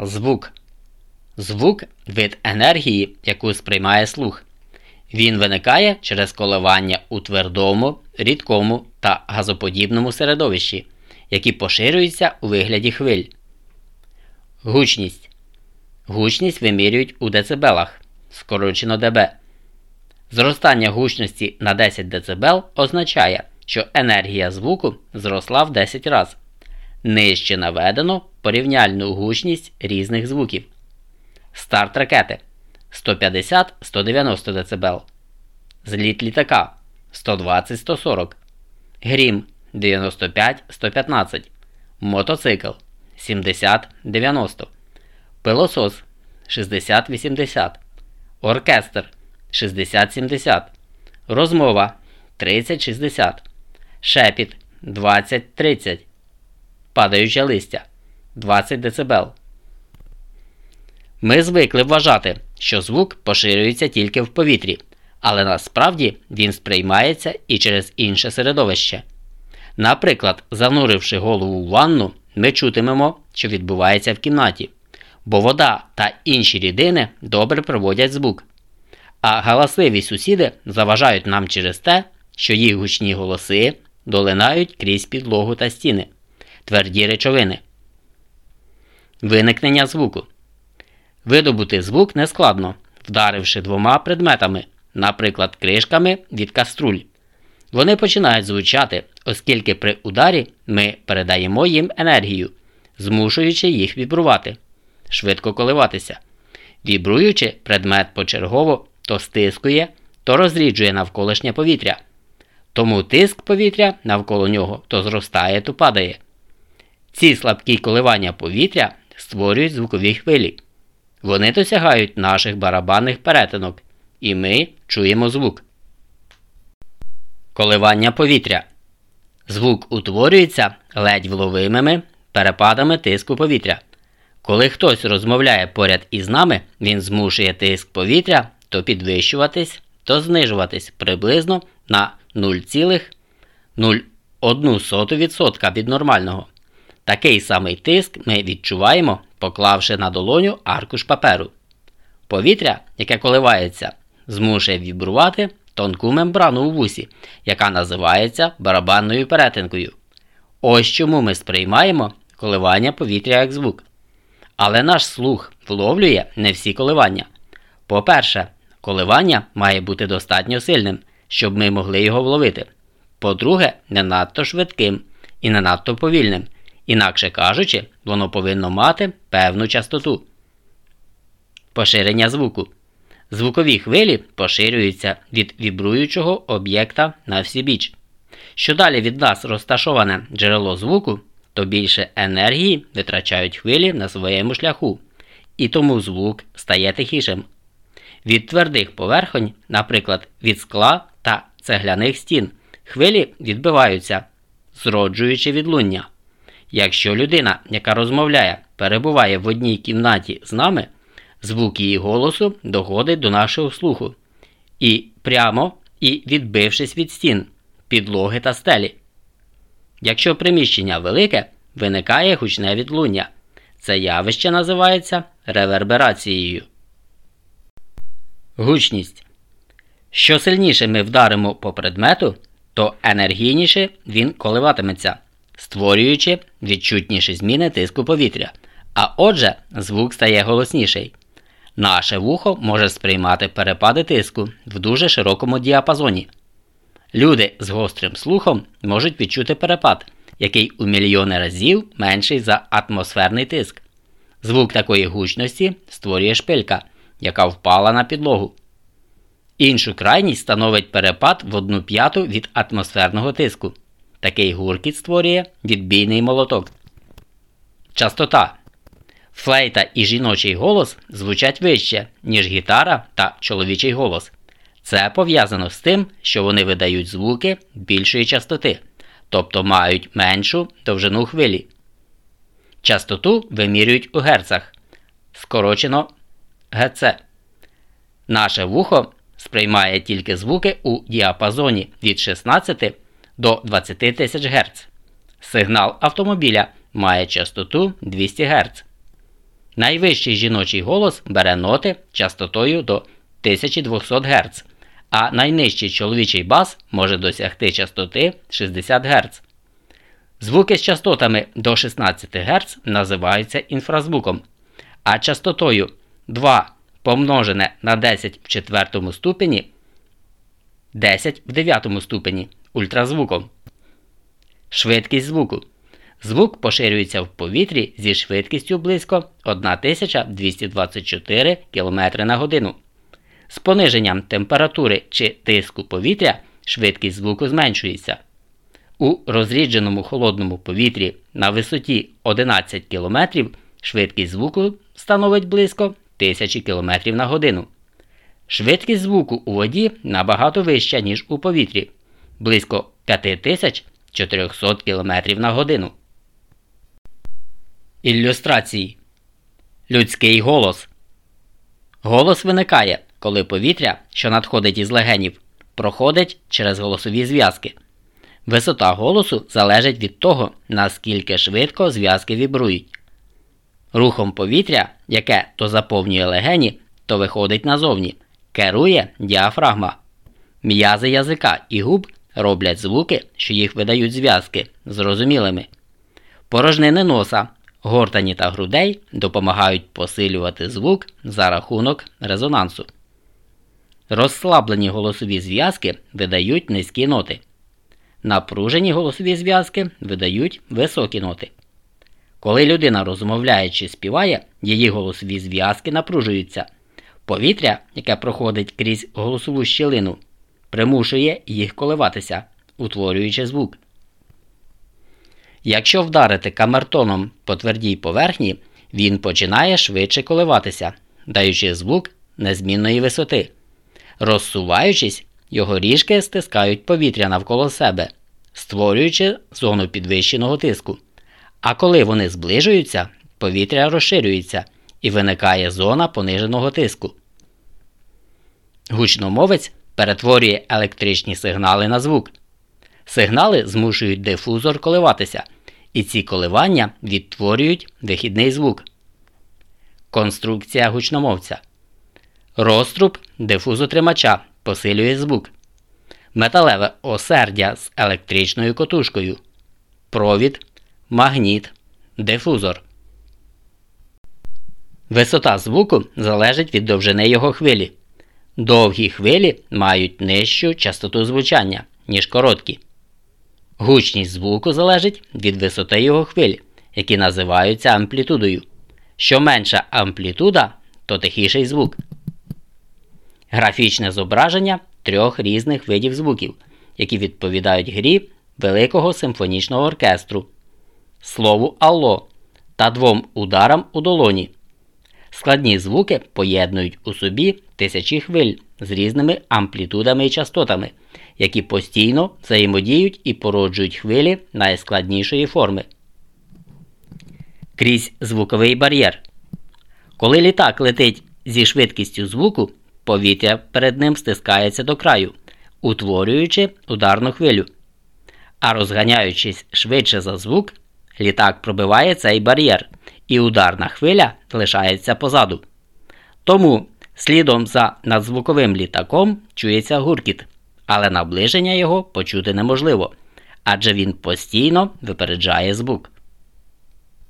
Звук. Звук вид енергії, яку сприймає слух. Він виникає через коливання у твердому, рідкому та газоподібному середовищі, які поширюються у вигляді хвиль. Гучність. Гучність вимірюють у децибелах, скорочено ДБ. Зростання гучності на 10 дБ означає, що енергія звуку зросла в 10 разів. Нижче наведено порівняльну гучність різних звуків. Старт ракети 150-190 дБ. Зліт літака 120-140. Грім 95-115. Мотоцикл 70-90. Пилосос 60-80. Оркестр 60-70. Розмова 30-60. Шепіт 20-30. Падаюче листя 20 дБ. Ми звикли вважати, що звук поширюється тільки в повітрі, але насправді він сприймається і через інше середовище. Наприклад, зануривши голову в ванну, ми чутимемо, що відбувається в кімнаті, бо вода та інші рідини добре проводять звук. А галасливі сусіди заважають нам через те, що їх гучні голоси долинають крізь підлогу та стіни, тверді речовини. Виникнення звуку. Видобути звук нескладно, вдаривши двома предметами, наприклад, кришками від каструль. Вони починають звучати, оскільки при ударі ми передаємо їм енергію, змушуючи їх вібрувати, швидко коливатися. Вібруючи, предмет почергово то стискує, то розріджує навколишнє повітря. Тому тиск повітря навколо нього то зростає, то падає. Ці слабкі коливання повітря створюють звукові хвилі. Вони досягають наших барабанних перетинок, і ми чуємо звук. Коливання повітря. Звук утворюється ледь вловимими перепадами тиску повітря. Коли хтось розмовляє поряд із нами, він змушує тиск повітря то підвищуватись, то знижуватись приблизно на 0,01% від нормального. Такий самий тиск ми відчуваємо, поклавши на долоню аркуш паперу. Повітря, яке коливається, змушує вібрувати тонку мембрану у вусі, яка називається барабанною перетинкою. Ось чому ми сприймаємо коливання повітря як звук. Але наш слух вловлює не всі коливання. По-перше, коливання має бути достатньо сильним, щоб ми могли його вловити. По-друге, не надто швидким і не надто повільним. Інакше кажучи, воно повинно мати певну частоту. Поширення звуку. Звукові хвилі поширюються від вібруючого об'єкта на всі біч. Що далі від нас розташоване джерело звуку, то більше енергії витрачають хвилі на своєму шляху, і тому звук стає тихішим. Від твердих поверхонь, наприклад, від скла та цегляних стін, хвилі відбиваються, зроджуючи відлуння. Якщо людина, яка розмовляє, перебуває в одній кімнаті з нами, звук її голосу доходить до нашого слуху і прямо і відбившись від стін, підлоги та стелі. Якщо приміщення велике, виникає гучне відлуння. Це явище називається реверберацією. Гучність. Що сильніше ми вдаримо по предмету, то енергійніше він коливатиметься, створюючи відчутніші зміни тиску повітря. А отже, звук стає голосніший. Наше вухо може сприймати перепади тиску в дуже широкому діапазоні. Люди з гострим слухом можуть відчути перепад, який у мільйони разів менший за атмосферний тиск. Звук такої гучності створює шпилька яка впала на підлогу. Іншу крайність становить перепад в одну п'яту від атмосферного тиску. Такий гуркіт створює відбійний молоток. Частота. Флейта і жіночий голос звучать вище, ніж гітара та чоловічий голос. Це пов'язано з тим, що вони видають звуки більшої частоти, тобто мають меншу довжину хвилі. Частоту вимірюють у герцах, скорочено ГЦ. Наше вухо сприймає тільки звуки у діапазоні від 16 до 20 тисяч Гц. Сигнал автомобіля має частоту 200 Гц. Найвищий жіночий голос бере ноти частотою до 1200 Гц, а найнижчий чоловічий бас може досягти частоти 60 Гц. Звуки з частотами до 16 Гц називаються інфразвуком, а частотою 2 помножене на 10 в четвертому ступені 10 в дев'ятому ступені ультразвуком. Швидкість звуку. Звук поширюється в повітрі зі швидкістю близько 1224 км на годину. З пониженням температури чи тиску повітря швидкість звуку зменшується. У розрідженому холодному повітрі на висоті 11 км швидкість звуку становить близько 1000 км на годину. Швидкість звуку у воді набагато вища, ніж у повітрі близько 5400 км на годину. Ілюстрації Людський голос. Голос виникає, коли повітря, що надходить із легенів, проходить через голосові зв'язки. Висота голосу залежить від того, наскільки швидко зв'язки вібрують. Рухом повітря, яке то заповнює легені, то виходить назовні, керує діафрагма. М'язи язика і губ роблять звуки, що їх видають зв'язки, зрозумілими. Порожнини носа, гортані та грудей допомагають посилювати звук за рахунок резонансу. Розслаблені голосові зв'язки видають низькі ноти. Напружені голосові зв'язки видають високі ноти. Коли людина розмовляє чи співає, її голосові зв'язки напружуються. Повітря, яке проходить крізь голосову щілину, примушує їх коливатися, утворюючи звук. Якщо вдарити камертоном по твердій поверхні, він починає швидше коливатися, даючи звук незмінної висоти. Розсуваючись, його ріжки стискають повітря навколо себе, створюючи зону підвищеного тиску. А коли вони зближуються, повітря розширюється і виникає зона пониженого тиску. Гучномовець перетворює електричні сигнали на звук. Сигнали змушують дифузор коливатися, і ці коливання відтворюють вихідний звук. Конструкція гучномовця. Розтруб дифузотримача посилює звук. Металеве осердя з електричною котушкою. Провід, магніт, дифузор. Висота звуку залежить від довжини його хвилі. Довгі хвилі мають нижчу частоту звучання, ніж короткі. Гучність звуку залежить від висоти його хвиль, які називаються амплітудою. Що менша амплітуда, то тихіший звук. Графічне зображення трьох різних видів звуків, які відповідають грі великого симфонічного оркестру, слову Алло та двом ударам у долоні. Складні звуки поєднують у собі тисячі хвиль з різними амплітудами і частотами, які постійно взаємодіють і породжують хвилі найскладнішої форми. Крізь звуковий бар'єр. Коли літак летить зі швидкістю звуку, повітря перед ним стискається до краю, утворюючи ударну хвилю. А розганяючись швидше за звук, літак пробиває цей бар'єр і ударна хвиля лишається позаду. Тому слідом за надзвуковим літаком чується гуркіт, але наближення його почути неможливо, адже він постійно випереджає звук.